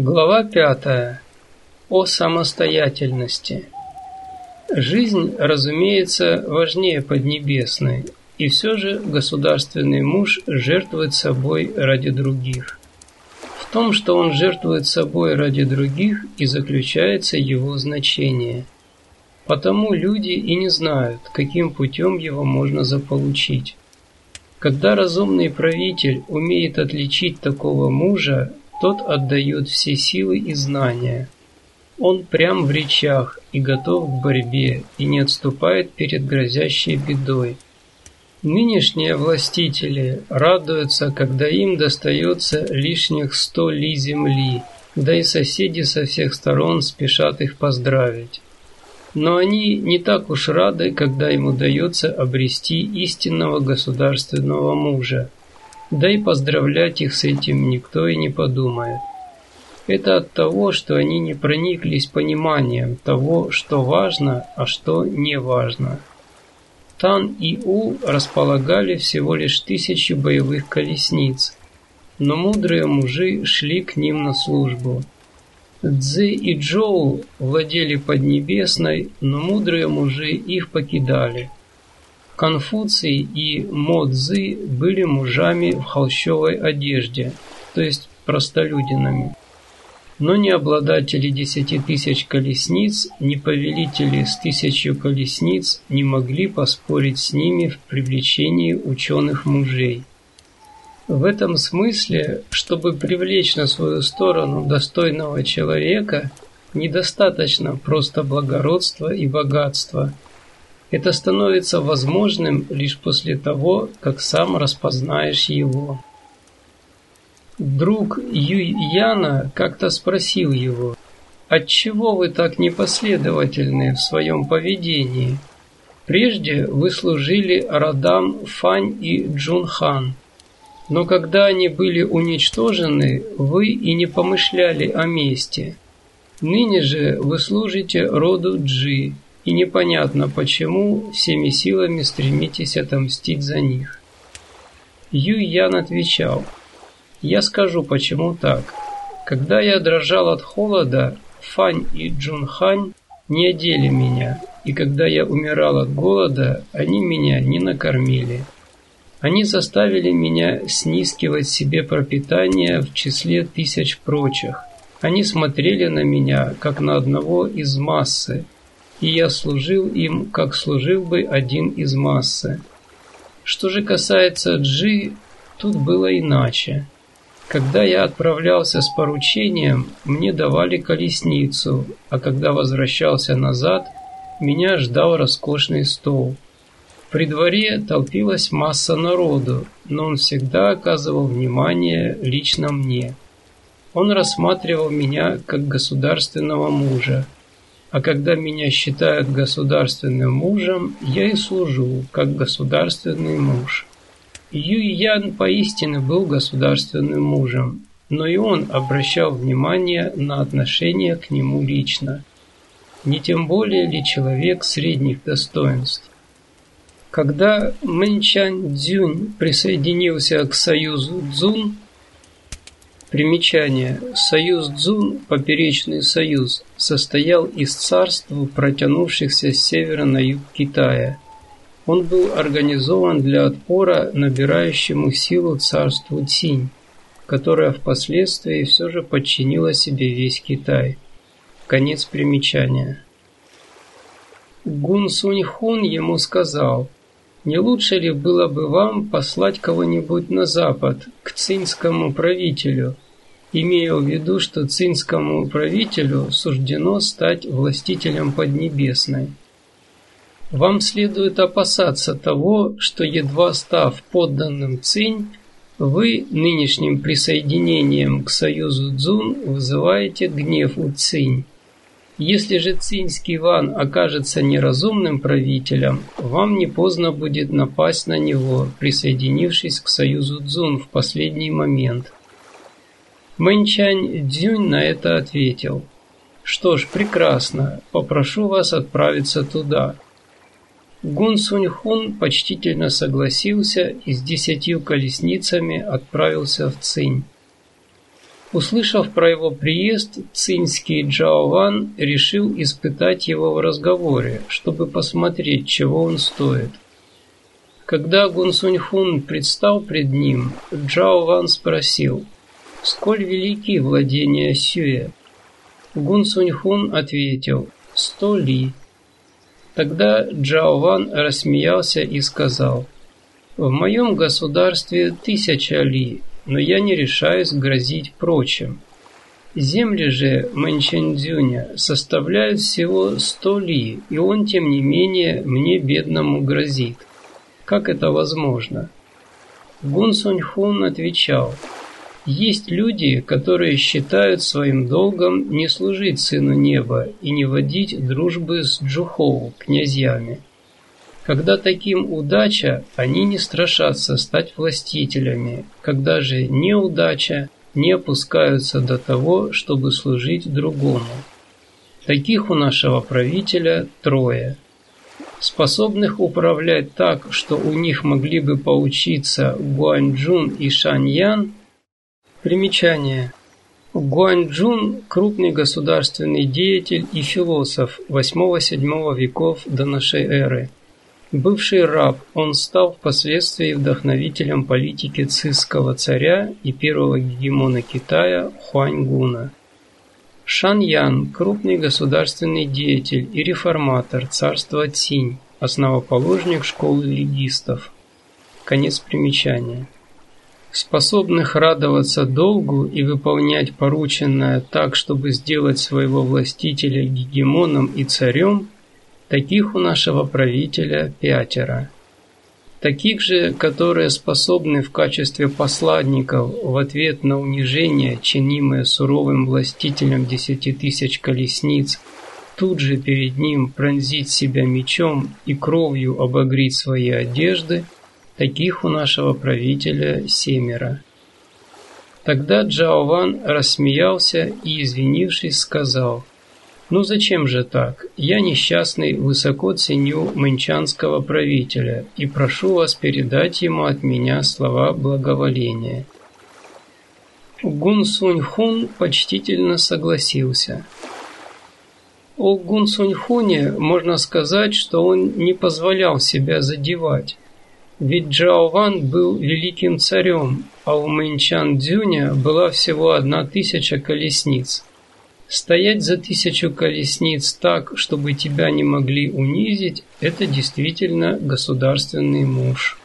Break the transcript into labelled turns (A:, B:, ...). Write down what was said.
A: Глава пятая. О самостоятельности. Жизнь, разумеется, важнее Поднебесной, и все же государственный муж жертвует собой ради других. В том, что он жертвует собой ради других, и заключается его значение. Потому люди и не знают, каким путем его можно заполучить. Когда разумный правитель умеет отличить такого мужа, тот отдает все силы и знания. Он прям в речах и готов к борьбе, и не отступает перед грозящей бедой. Нынешние властители радуются, когда им достается лишних сто ли земли, да и соседи со всех сторон спешат их поздравить. Но они не так уж рады, когда им удается обрести истинного государственного мужа, да и поздравлять их с этим никто и не подумает. Это от того, что они не прониклись пониманием того, что важно, а что не важно. Тан и У располагали всего лишь тысячи боевых колесниц, но мудрые мужи шли к ним на службу. Цзы и Джоу владели Поднебесной, но мудрые мужи их покидали – Конфуций и Мо Цзы были мужами в холщовой одежде, то есть простолюдинами. Но ни обладатели десяти тысяч колесниц, ни повелители с тысячью колесниц не могли поспорить с ними в привлечении ученых мужей. В этом смысле, чтобы привлечь на свою сторону достойного человека, недостаточно просто благородства и богатства – это становится возможным лишь после того, как сам распознаешь его. Друг Юй Яна как-то спросил его, «Отчего вы так непоследовательны в своем поведении? Прежде вы служили родам Фань и Джунхан, но когда они были уничтожены, вы и не помышляли о мести. Ныне же вы служите роду Джи, и непонятно почему всеми силами стремитесь отомстить за них. Юй Ян отвечал, «Я скажу, почему так. Когда я дрожал от холода, Фань и Джунхань не одели меня, и когда я умирал от голода, они меня не накормили. Они заставили меня снискивать себе пропитание в числе тысяч прочих. Они смотрели на меня, как на одного из массы, и я служил им, как служил бы один из массы. Что же касается Джи, тут было иначе. Когда я отправлялся с поручением, мне давали колесницу, а когда возвращался назад, меня ждал роскошный стол. При дворе толпилась масса народу, но он всегда оказывал внимание лично мне. Он рассматривал меня как государственного мужа, а когда меня считают государственным мужем, я и служу, как государственный муж. Юй Ян поистине был государственным мужем, но и он обращал внимание на отношение к нему лично. Не тем более ли человек средних достоинств. Когда Мэнчань Цзюнь присоединился к союзу Цзун, Примечание. Союз Цзун, поперечный союз, состоял из царств, протянувшихся с севера на юг Китая. Он был организован для отпора набирающему силу царству Цинь, которое впоследствии все же подчинило себе весь Китай. Конец примечания. Гун Сунь Хун ему сказал – не лучше ли было бы вам послать кого-нибудь на запад, к цинскому правителю, имея в виду, что цинскому правителю суждено стать властителем Поднебесной? Вам следует опасаться того, что едва став подданным Цинь, вы нынешним присоединением к союзу Цзун вызываете гнев у Цинь. Если же Цинский Ван окажется неразумным правителем, вам не поздно будет напасть на него, присоединившись к союзу Цзун в последний момент. Мэнчань Дзюнь на это ответил. Что ж, прекрасно, попрошу вас отправиться туда. Гун Сунь Хун почтительно согласился и с десятью колесницами отправился в Цинь. Услышав про его приезд, цинский Джао Ван решил испытать его в разговоре, чтобы посмотреть, чего он стоит. Когда Гун Сунь Хун предстал пред ним, Джао Ван спросил, «Сколь велики владения Сюэ?» Гун Сунь Хун ответил, «Сто ли». Тогда Джао Ван рассмеялся и сказал, «В моем государстве тысяча ли, но я не решаюсь грозить прочим. Земли же Мэнчэньцзюня составляют всего сто ли, и он, тем не менее, мне, бедному, грозит. Как это возможно? Гун Сунь Хун отвечал, есть люди, которые считают своим долгом не служить Сыну Неба и не водить дружбы с Джухоу, князьями. Когда таким удача, они не страшатся стать властителями, когда же неудача, не опускаются до того, чтобы служить другому. Таких у нашего правителя трое. Способных управлять так, что у них могли бы поучиться Гуанчжун и Шаньян. Примечание. Гуанчжун – крупный государственный деятель и философ 8-7 веков до нашей эры – Бывший раб, он стал впоследствии вдохновителем политики цисского царя и первого гегемона Китая Хуаньгуна. Шан Ян – крупный государственный деятель и реформатор царства Цинь, основоположник школы легистов. Конец примечания. Способных радоваться долгу и выполнять порученное так, чтобы сделать своего властителя гегемоном и царем – Таких у нашего правителя пятеро. Таких же, которые способны в качестве посладников в ответ на унижение, чинимое суровым властителем десяти тысяч колесниц, тут же перед ним пронзить себя мечом и кровью обогреть свои одежды, таких у нашего правителя семеро. Тогда Джаован рассмеялся и, извинившись, сказал – ну зачем же так? Я несчастный высоко ценю мэнчанского правителя и прошу вас передать ему от меня слова благоволения. Гун Сунь Хун почтительно согласился. О Гун Сунь Хуне можно сказать, что он не позволял себя задевать. Ведь Джао Ван был великим царем, а у Мэнчан Дзюня была всего одна тысяча колесниц. Стоять за тысячу колесниц так, чтобы тебя не могли унизить, это действительно государственный муж.